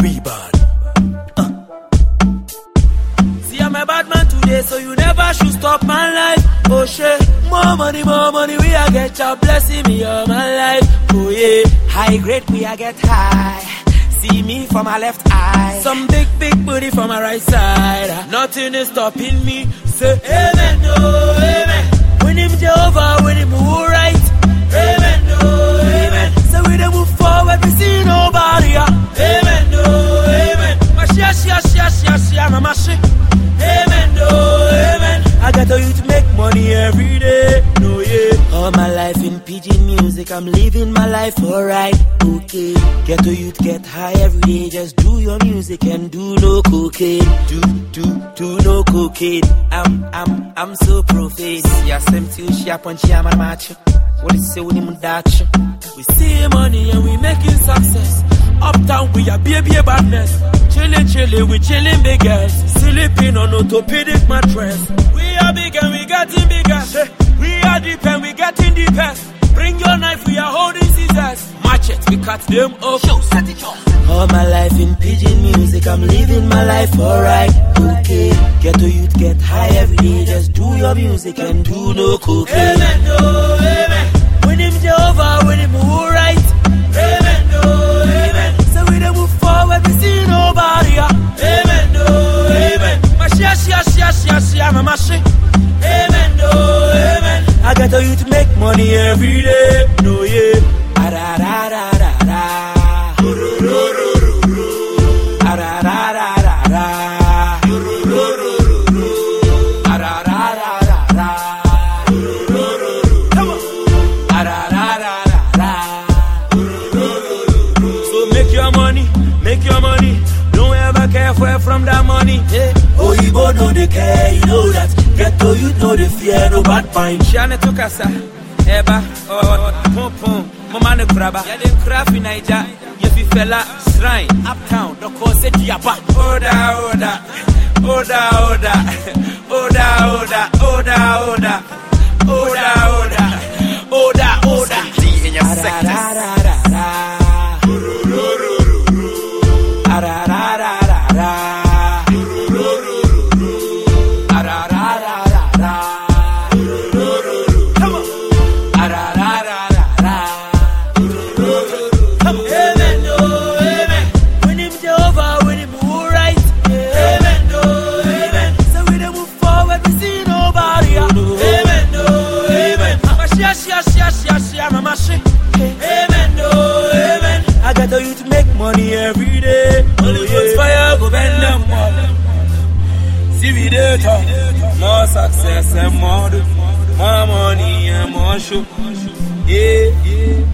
Bad. Uh. See, I'm a bad man today, so you never should stop my life. Oh shit, more money, more money, we a get your blessing me all my life. Oh yeah, high grade, we a get high. See me from my left eye. Some big, big booty from my right side. Uh, Nothing is stopping me. Say amen, oh every day. No, yeah. All my life in PG music, I'm living my life alright. Okay. Get to youth, get high every day. Just do your music and do no cocaine. Do, do, do no cocaine. I'm, I'm, I'm so profane. Yeah, same to she up on Chiama Macho. What is say him dacho? We see money and we making success. Uptown we are baby badness. Chillin', chillin', we chillin' big girls. Sleeping on a orthopedic mattress. We are big and we getting bigger. We are deep and we getting deeper. Bring your knife, we are holding scissors. Machete, we cut them off. Show, set it off. All my life in pigeon music, I'm living my life alright. Okay, get to youth, get high every day. Just do your music and do no cocaine. Amen, oh, amen. When him Jehovah, when him Ashe. Amen, no, amen. I gotta you to make money every day. No, yeah. Ara, ra, ra, ra, ra. Ru, ru, ru, ru, ru. Ara, ra, ra, ra, ra. Ru, ru, ru, ru, ru. Ara, ra, ra, ra, ra. Ru, ru, ru, ru, ru. Come on. Ara, ra, ra, ra, ra. Ru, ru, ru, ru, ru. So make your money, make your money money. Yeah. Oh, you know they care, you know that. Get to you know they fear no bad mind. Shana to kasa, eba, oh, pom pom, mama ne kraba. Ya den krafi naija, ya fi fela, shrine, uptown, doko se diaba. Oda, oda, oda, oda, oda, oda, oda, oda, oda, oda, oda, oda. D in your sectors. Amen, we. More success and more do. More money and more show. Yeah,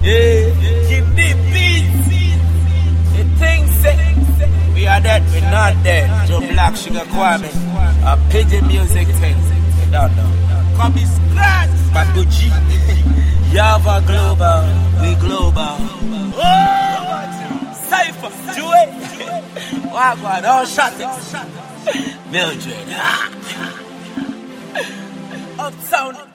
yeah. Keep the beat. The thing say we are dead, we're not dead. Joe Black Sugar Kwame, a pigeon music thing. You don't know. Copy scratch, Babuji. Yava Global, we global. Oh, Cypher, do it. Wagwan, don't shut it. Mildred. Uptown.